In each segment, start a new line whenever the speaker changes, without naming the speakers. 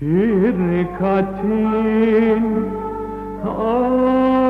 Firkatin ah!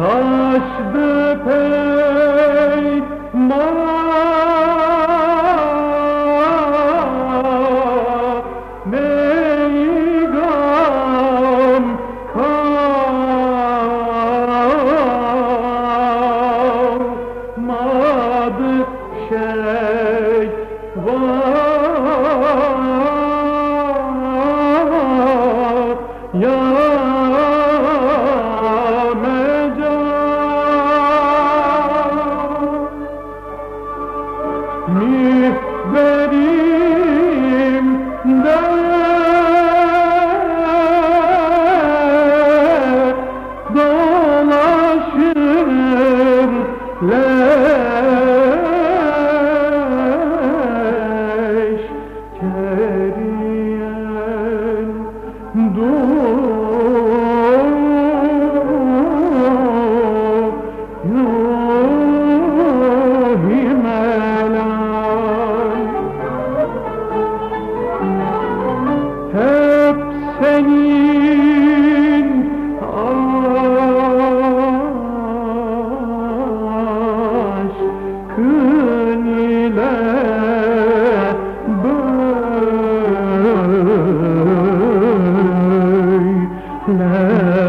Taşdı peymana Meygam kalmadı şey var. Ya Mis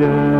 Yeah.